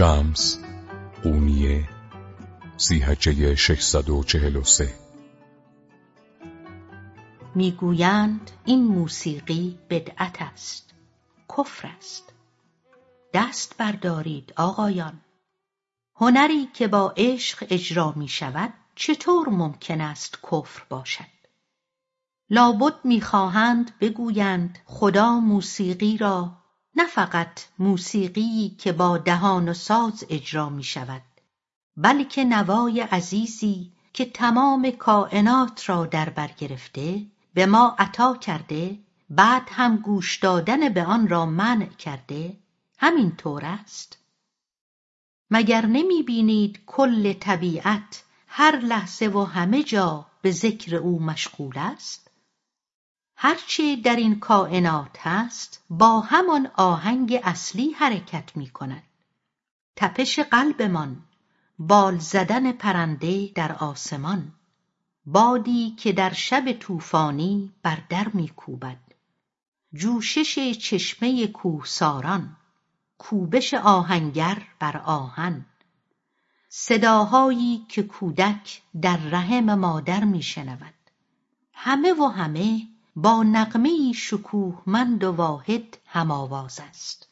شمس قونیه زیهجه 643 می‌گویند این موسیقی بدعت است کفر است. دست بردارید آقایان. هنری که با عشق اجرا می شود چطور ممکن است کفر باشد؟ لابد می‌خواهند بگویند خدا موسیقی را نه فقط موسیقی که با دهان و ساز اجرا می شود بلکه نوای عزیزی که تمام کائنات را در بر گرفته به ما عطا کرده بعد هم گوش دادن به آن را منع کرده همین طور است. مگر نمی بینید کل طبیعت هر لحظه و همه جا به ذکر او مشغول است؟ هرچه در این کائنات هست با همان آهنگ اصلی حرکت می کند تپش قلبمان بال زدن پرنده در آسمان بادی که در شب طوفانی بر در میکوبد. جوشش چشمه کوهساران کوبش آهنگر بر آهن. صداهایی که کودک در رحم مادر میشنود. همه و همه با نغمهای شکوهمند و واحد همآواز است.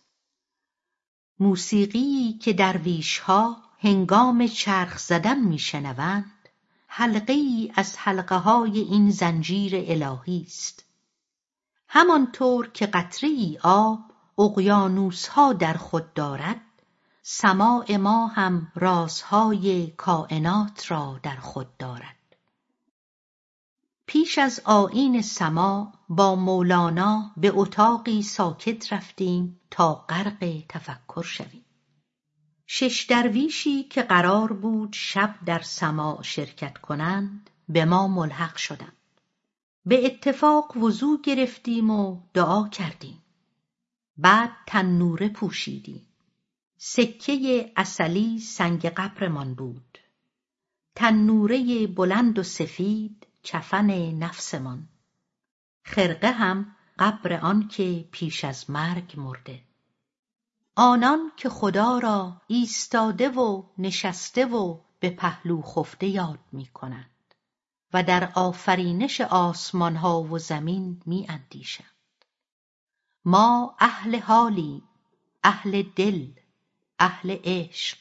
موسیقیی که درویشها هنگام چرخ زدن میشنوند حلقهای از حلقههای این زنجیر الهی است. همانطور که قطرهای آب اقیانوسها در خود دارد سماع ما هم رازهای کائنات را در خود دارد. پیش از آیین سماع با مولانا به اتاقی ساکت رفتیم تا غرق تفکر شویم. شش درویشی که قرار بود شب در سماع شرکت کنند به ما ملحق شدند. به اتفاق وضو گرفتیم و دعا کردیم. بعد تنوره پوشیدیم. سکه عسلی سنگ قبرمان بود. تنوره بلند و سفید کفن نفسمان. خرقه هم قبر آن که پیش از مرگ مرده. آنان که خدا را ایستاده و نشسته و به پهلو خفته یاد می کنند و در آفرینش آسمانها و زمین می اندیشند. ما اهل حالیم اهل دل اهل عشق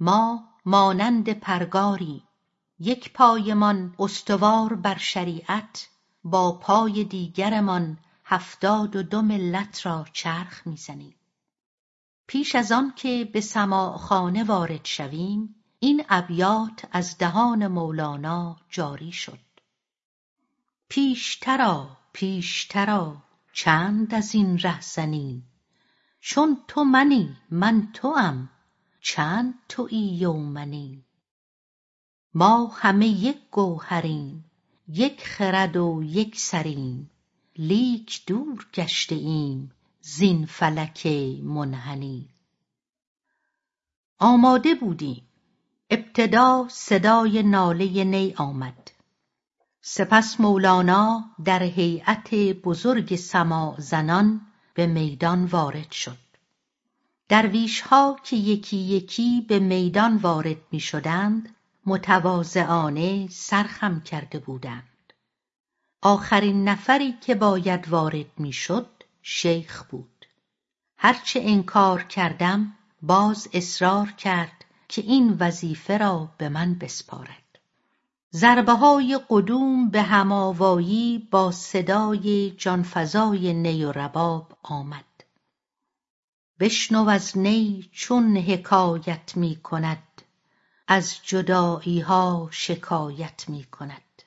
ما مانند پرگاریم یک پایمان استوار بر شریعت با پای دیگرمان هفتاد و دو ملت را چرخ می‌زنیم. پیش از آنکه به سماعخانه وارد شویم این ابیات از دهان مولانا جاری شد. پیشتر آ پیشتر آ چند ازین رهزنی؟ چون تو منی من توام چند تویی و منی ما همه یک گوهریم یک خرد و یک سریم. لیک دور گشته ایم زین فلک منحنی. آماده بودیم. ابتدا صدای ناله نی آمد. سپس مولانا در هیأت بزرگ سماع زنان به میدان وارد شد. درویشها که یکی یکی به میدان وارد می‌شدند متواضعانه سر خم کرده بودند. آخرین نفری که باید وارد می‌شد شیخ بود. هرچه انکار کردم باز اصرار کرد که این وظیفه را به من بسپارد. ضربههای قدوم به همآوایی با صدای جانفزای نی و رباب آمد. بشنو از نی چون حکایت می‌کند از جداییها شکایت می‌کند.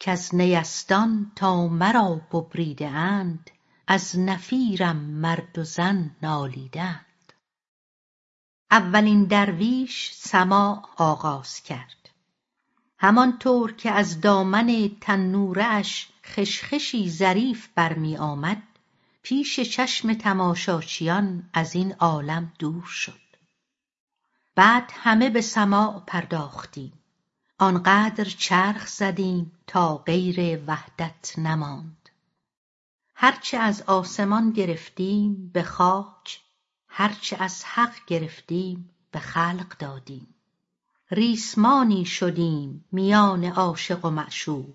کز نیستان تا مرا ببریده اند از نفیرم مرد و زن نالیدند اولین درویش سماع آغاز کرد. همانطور که از دامن تنوره اش خشخشی ظریف برمیآمد پیش چشم تماشاچیان ازین عالم دور شد. بعد همه به سماع پرداختیم. آنقدر چرخ زدیم تا غیر وحدت نماند. هرچه از آسمان گرفتیم به خاک هرچه از حق گرفتیم به خلق دادیم. ریسمانی شدیم میان عاشق و معشوق.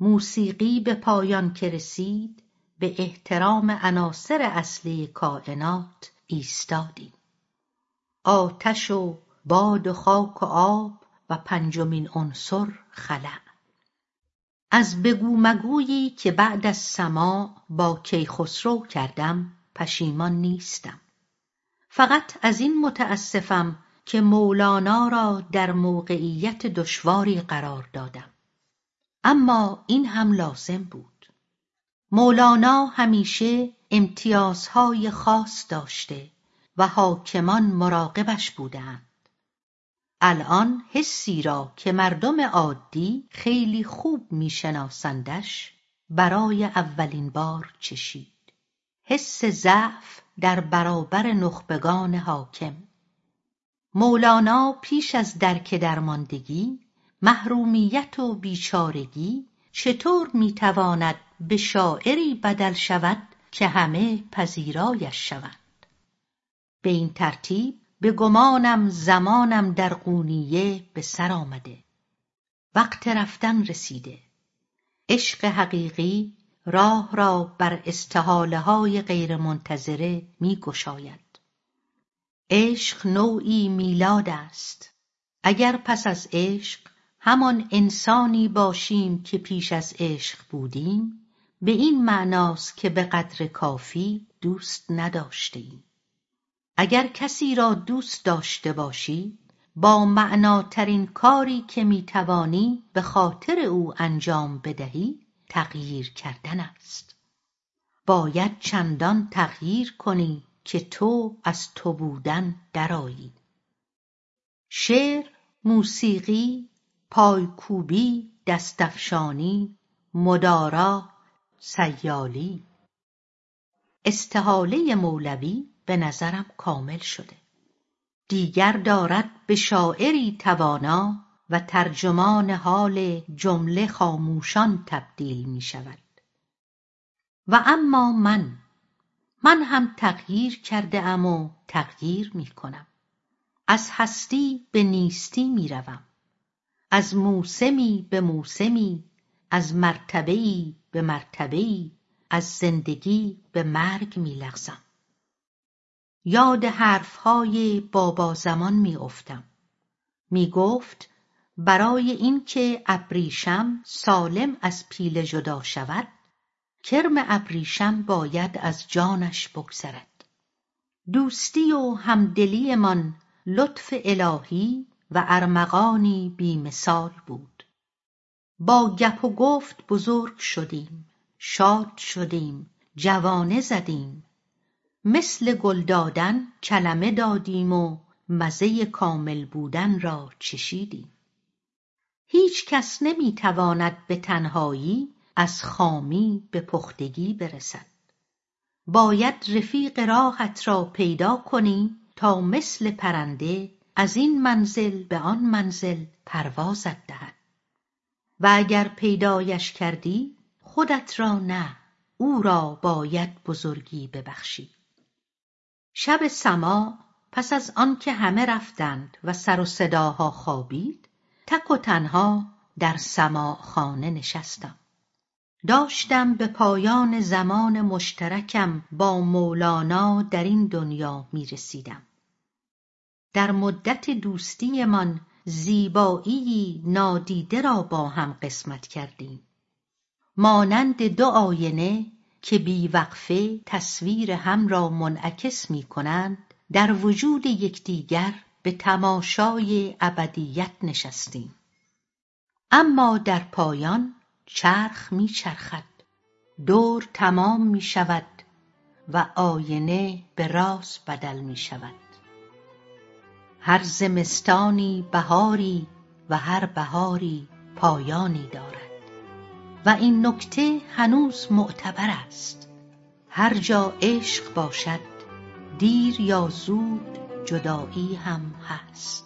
موسیقی به پایان که رسید به احترام عناصر اصلی کائنات ایستادیم. آتش و باد و خاک و آب و پنجمین عنصر خلع. از بگو مگویی که بعد از سماع با کیخسرو کردم پشیمان نیستم. فقط از این متاسفم که مولانا را در موقعیت دشواری قرار دادم. اما این هم لازم بود. مولانا همیشه امتیازهای خاص داشته و حاکمان مراقبش بودند. الان حسی را که مردم عادی خیلی خوب میشناسندش برای اولین بار چشید. حس ضعف در برابر نخبگان حاکم. مولانا پیش از درک درماندگی محرومیت و بیچارگی چطور می‌تواند به شاعری بدل شود که همه پذیرایش شوند؟ به این ترتیب به گمانم زمانم در قونیه به سر آمده. وقت رفتن رسیده. عشق حقیقی راه را بر استحاله های غیرمنتظره می گشاید عشق نوعی میلاد است. اگر پس از عشق همان انسانی باشیم که پیش از عشق بودیم به این معناست که به قدر کافی دوست نداشتیم اگر کسی را دوست داشته باشی با معناترین کاری که می‌توانی به خاطر او انجام بدهی تغییر کردن است. باید چندان تغییر کنی که تو از تو بودن درآیی. شعر موسیقی پایکوبی دستافشانی مدارا سیالی. استحاله مولوی به نظرم کامل شده. دیگر دارد به شاعری توانا و ترجمان حال جمله خاموشان تبدیل می شود. و اما من من هم تغییر کرده ام و تغییر می کنم. از هستی به نیستی می روم. از موسمی به موسمی از مرتبهای به مرتبهای از زندگی به مرگ می لغزم. یاد حرفهای بابا زمان می افتم می گفت برای اینکه ابریشم سالم از پیله جدا شود کرم ابریشم باید از جانش بگذرد. دوستی و همدلیمان لطف الهی و ارمغانی بی مثال بود. با گپ و گفت بزرگ شدیم شاد شدیم جوانه زدیم. مثل گل دادن کلمه دادیم و مزه کامل بودن را چشیدیم. هیچ کس نمی‌تواند به تنهایی از خامی به پختگی برسد. باید رفیق راهت را پیدا کنی تا مثل پرنده از این منزل به آن منزل پروازت دهد. و اگر پیدایش کردی خودت را نه او را باید بزرگی ببخشی. شب سماع پس از آنکه همه رفتند و سر و صداها خوابید تک و تنها در سماع خانه نشستم. داشتم به پایان زمان مشترکم با مولانا در این دنیا می رسیدم در مدت دوستیمان زیبایی نادیده را با هم قسمت کردیم. مانند دو آینه که بیوقفه تصویر هم را منعکس می کنند در وجود یکدیگر به تماشای ابدیت نشستیم. اما در پایان چرخ می چرخد دور تمام می شود و آینه به راز بدل می شود هر زمستانی بهاری و هر بهاری پایانی دارد. و این نکته هنوز معتبر است. هر جا عشق باشد دیر یا زود جدایی هم هست.